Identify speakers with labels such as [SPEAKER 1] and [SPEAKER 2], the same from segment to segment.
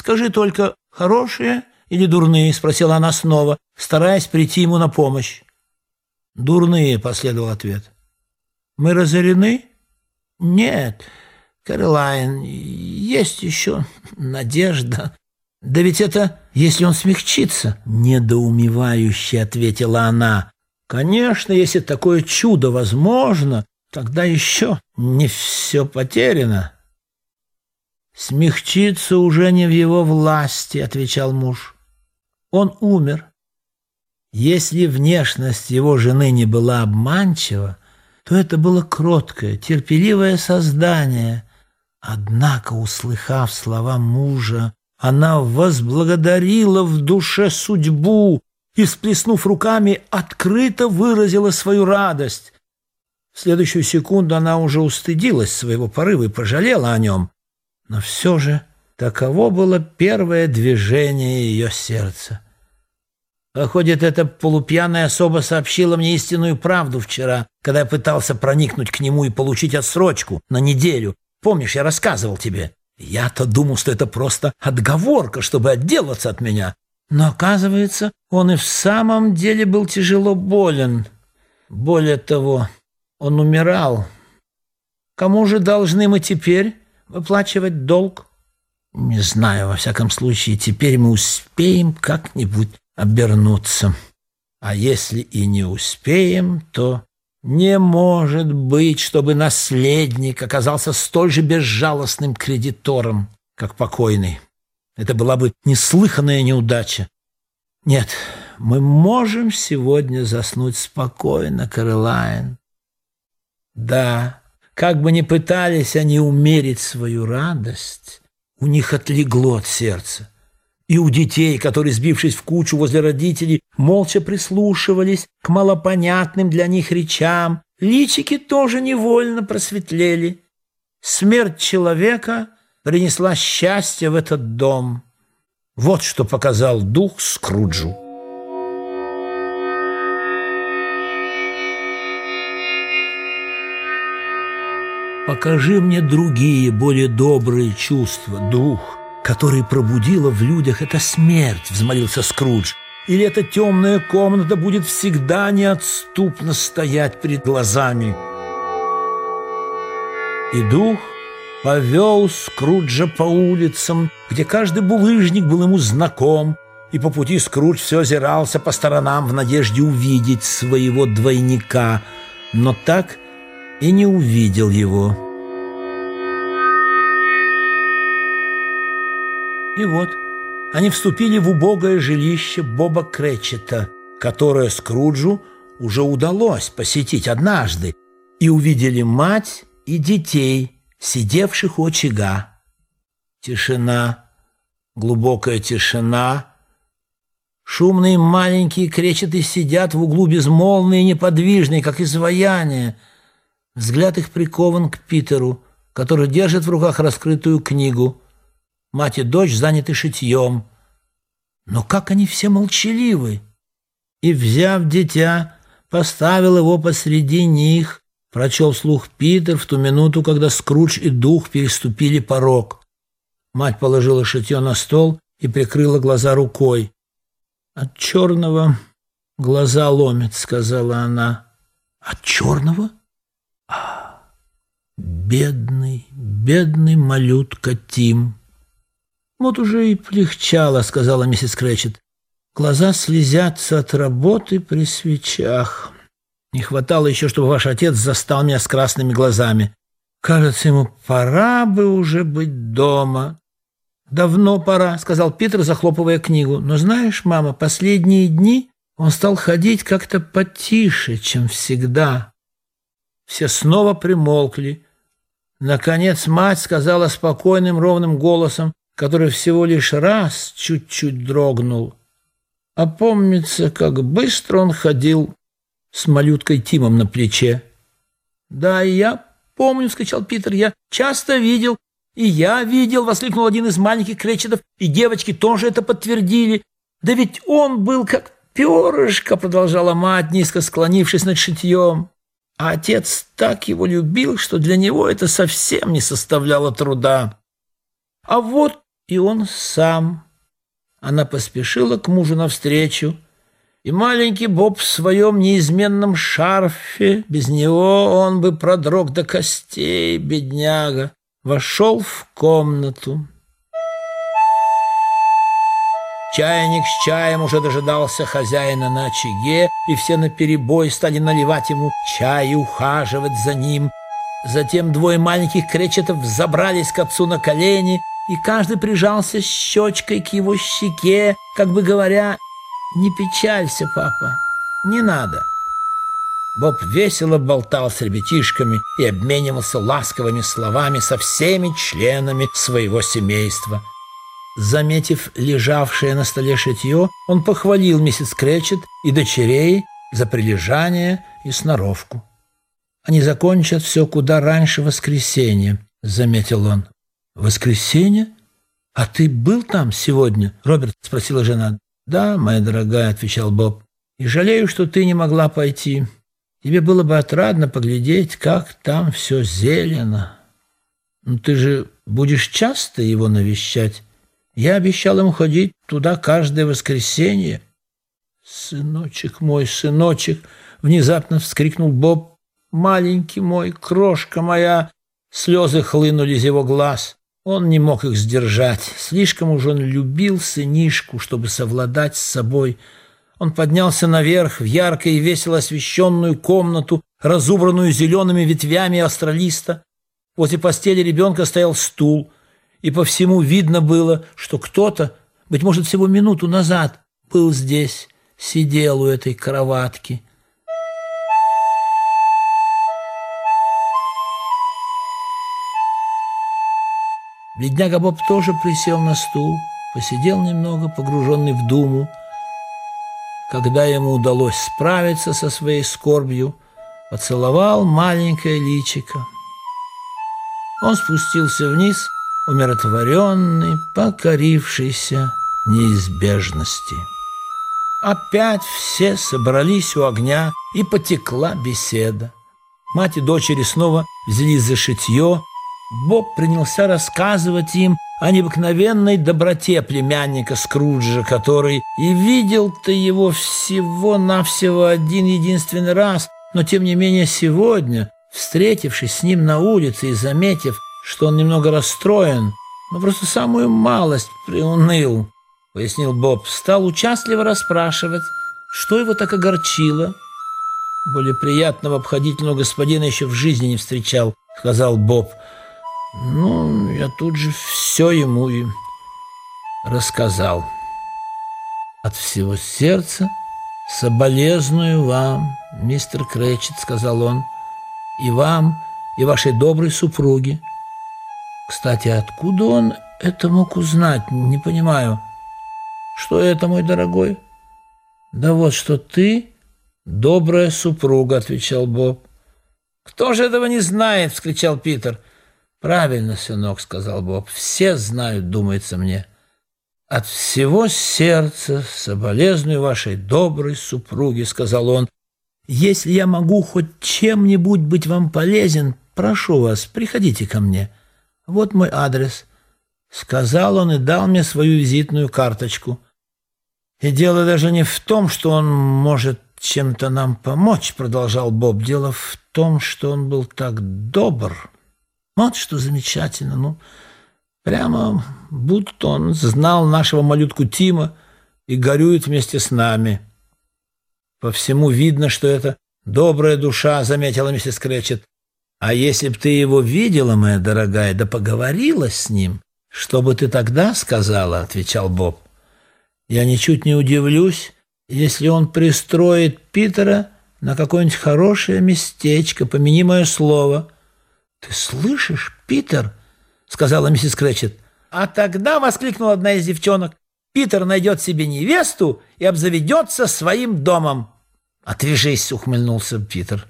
[SPEAKER 1] Скажи только, хорошие или дурные?» – спросила она снова, стараясь прийти ему на помощь. «Дурные», – последовал ответ. «Мы разорены?» «Нет, Кэролайн, есть еще надежда». «Да ведь это, если он смягчится», – недоумевающе ответила она. «Конечно, если такое чудо возможно, тогда еще не все потеряно». «Смягчиться уже не в его власти», — отвечал муж. «Он умер. Если внешность его жены не была обманчива, то это было кроткое, терпеливое создание. Однако, услыхав слова мужа, она возблагодарила в душе судьбу и, всплеснув руками, открыто выразила свою радость. В следующую секунду она уже устыдилась своего порыва и пожалела о нем. Но все же таково было первое движение ее сердца. Выходит, эта полупьяная особа сообщила мне истинную правду вчера, когда я пытался проникнуть к нему и получить отсрочку на неделю. Помнишь, я рассказывал тебе? Я-то думал, что это просто отговорка, чтобы отделаться от меня. Но, оказывается, он и в самом деле был тяжело болен. Более того, он умирал. Кому же должны мы теперь? Выплачивать долг? Не знаю, во всяком случае, теперь мы успеем как-нибудь обернуться. А если и не успеем, то не может быть, чтобы наследник оказался столь же безжалостным кредитором, как покойный. Это была бы неслыханная неудача. Нет, мы можем сегодня заснуть спокойно, Каролайн. Да, как бы ни пытались они умерить свою радость, у них отлегло от сердца. И у детей, которые, сбившись в кучу возле родителей, молча прислушивались к малопонятным для них речам, личики тоже невольно просветлели. Смерть человека принесла счастье в этот дом. Вот что показал дух Скруджу. Покажи мне другие, более добрые чувства, дух, который пробудила в людях эта смерть, взмолился Скрудж. Или эта темная комната будет всегда неотступно стоять перед глазами. И дух повел Скруджа по улицам, где каждый булыжник был ему знаком, и по пути Скрудж все озирался по сторонам в надежде увидеть своего двойника, но так и не увидел его. И вот они вступили в убогое жилище Боба Кречета, которое Скруджу уже удалось посетить однажды, и увидели мать и детей, сидевших у очага. Тишина, глубокая тишина. Шумные маленькие кречеты сидят в углу безмолвные неподвижные, как изваяние. Взгляд их прикован к Питеру, который держит в руках раскрытую книгу. Мать и дочь заняты шитьем. Но как они все молчаливы! И, взяв дитя, поставил его посреди них, прочел слух Питер в ту минуту, когда Скрудж и Дух переступили порог. Мать положила шитье на стол и прикрыла глаза рукой. «От черного глаза ломит», — сказала она. «От черного?» Бедный, бедный малютка Тим. Вот уже и полегчало, сказала миссис Кречет. Глаза слезятся от работы при свечах. Не хватало еще, чтобы ваш отец застал меня с красными глазами. Кажется, ему пора бы уже быть дома. «Давно пора», — сказал Питер, захлопывая книгу. «Но знаешь, мама, последние дни он стал ходить как-то потише, чем всегда». Все снова примолкли. Наконец мать сказала спокойным ровным голосом, который всего лишь раз чуть-чуть дрогнул. А помнится, как быстро он ходил с малюткой Тимом на плече. «Да, я помню», — скачал Питер, — «я часто видел». «И я видел», — воскликнул один из маленьких кречетов, и девочки тоже это подтвердили. «Да ведь он был как перышко», — продолжала мать, низко склонившись над шитьем. А отец так его любил, что для него это совсем не составляло труда. А вот и он сам. Она поспешила к мужу навстречу, и маленький Боб в своем неизменном шарфе, без него он бы продрог до костей, бедняга, вошел в комнату. Чайник с чаем уже дожидался хозяина на очаге, и все наперебой стали наливать ему чай и ухаживать за ним. Затем двое маленьких кречетов забрались к отцу на колени, и каждый прижался щечкой к его щеке, как бы говоря «Не печалься, папа, не надо». Боб весело болтал с ребятишками и обменивался ласковыми словами со всеми членами своего семейства – Заметив лежавшее на столе шитье, он похвалил миссис Кречет и дочерей за прилежание и сноровку. «Они закончат все куда раньше воскресенья», — заметил он. «Воскресенье? А ты был там сегодня?» — Роберт спросила жена. «Да, моя дорогая», — отвечал Боб. «И жалею, что ты не могла пойти. Тебе было бы отрадно поглядеть, как там все зелено. Но ты же будешь часто его навещать?» Я обещал ему ходить туда каждое воскресенье. «Сыночек мой, сыночек!» — внезапно вскрикнул Боб. «Маленький мой, крошка моя!» Слезы хлынули из его глаз. Он не мог их сдержать. Слишком уж он любил сынишку, чтобы совладать с собой. Он поднялся наверх в ярко и весело освещенную комнату, разубранную зелеными ветвями астролиста. Возле постели ребенка стоял стул — и по всему видно было, что кто-то, быть может, всего минуту назад был здесь, сидел у этой кроватки. Бедняга Боб тоже присел на стул, посидел немного, погруженный в думу. Когда ему удалось справиться со своей скорбью, поцеловал маленькое личико. Он спустился вниз – умиротворенный, покорившийся неизбежности. Опять все собрались у огня, и потекла беседа. Мать и дочери снова взялись за шитье. Боб принялся рассказывать им о необыкновенной доброте племянника Скруджа, который и видел-то его всего-навсего один единственный раз, но тем не менее сегодня, встретившись с ним на улице и заметив, что он немного расстроен, но просто самую малость приуныл, — пояснил Боб. Стал участливо расспрашивать, что его так огорчило. Более приятного обходительного господина еще в жизни не встречал, — сказал Боб. Ну, я тут же все ему и рассказал. От всего сердца соболезную вам, мистер Кречет, — сказал он, — и вам, и вашей доброй супруге. Кстати, откуда он это мог узнать? Не понимаю. Что это, мой дорогой? Да вот что ты добрая супруга, отвечал Боб. Кто же этого не знает? вскричал Питер. Правильно, сынок, сказал Боб. Все знают, думается мне. От всего сердца соболезную вашей доброй супруге, сказал он. Если я могу хоть чем-нибудь быть вам полезен, прошу вас, приходите ко мне. Вот мой адрес. Сказал он и дал мне свою визитную карточку. И дело даже не в том, что он может чем-то нам помочь, продолжал Боб. Дело в том, что он был так добр. Вот что замечательно. Ну, прямо будто он знал нашего малютку Тима и горюет вместе с нами. По всему видно, что это добрая душа, заметила миссис Кречет. А если б ты его видела, моя дорогая, да поговорила с ним, что бы ты тогда сказала, — отвечал Боб. Я ничуть не удивлюсь, если он пристроит Питера на какое-нибудь хорошее местечко, помяни мое слово. — Ты слышишь, Питер? — сказала миссис Кречет. — А тогда, — воскликнула одна из девчонок, — Питер найдет себе невесту и обзаведется своим домом. — Отвяжись, — ухмыльнулся Питер.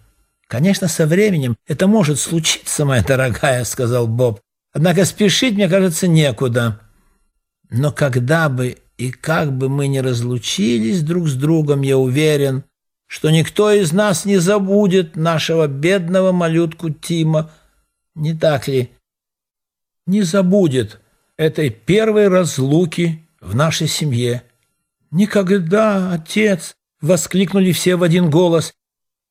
[SPEAKER 1] «Конечно, со временем это может случиться, моя дорогая», — сказал Боб. «Однако спешить, мне кажется, некуда. Но когда бы и как бы мы ни разлучились друг с другом, я уверен, что никто из нас не забудет нашего бедного малютку Тима. Не так ли? Не забудет этой первой разлуки в нашей семье. «Никогда, отец!» — воскликнули все в один голос.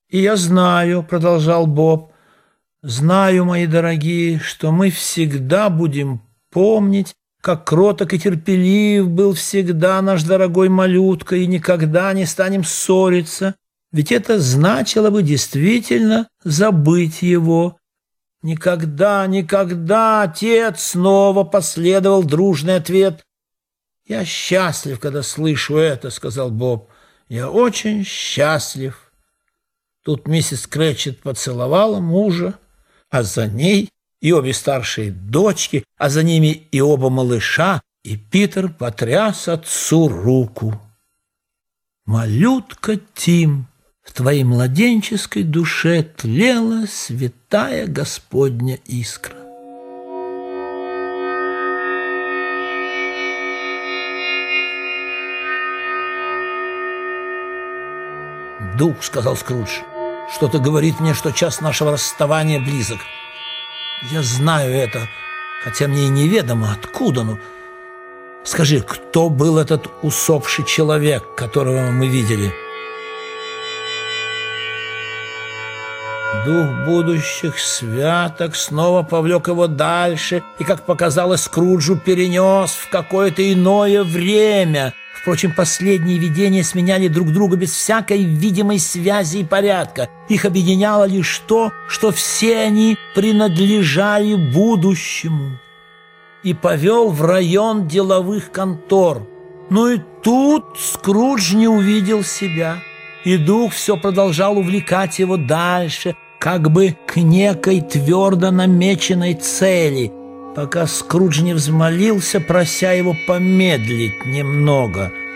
[SPEAKER 1] «И я знаю», — продолжал Боб, — «знаю, мои дорогие, что мы всегда будем помнить, как кроток и терпелив был всегда наш дорогой малютка, и никогда не станем ссориться, ведь это значило бы действительно забыть его». «Никогда, никогда, отец!» — снова последовал дружный ответ. «Я счастлив, когда слышу это», — сказал Боб. «Я очень счастлив». Тут миссис Крэтчет поцеловала мужа, а за ней и обе старшие дочки, а за ними и оба малыша, и Питер потряс отцу руку. «Малютка Тим, в твоей младенческой душе тлела святая Господня искра». «Дух», — сказал Скрудж, — «что-то говорит мне, что час нашего расставания близок. Я знаю это, хотя мне и неведомо, откуда, но... Скажи, кто был этот усопший человек, которого мы видели?» Дух будущих святок снова повлек его дальше и, как показалось Скруджу, перенес в какое-то иное время — Впрочем, последние видения сменяли друг друга без всякой видимой связи и порядка. Их объединяло лишь то, что все они принадлежали будущему. И повел в район деловых контор. Но и тут Скрудж не увидел себя. И дух все продолжал увлекать его дальше, как бы к некой твердо намеченной цели – пока Скрудж не взмолился, прося его помедлить немного –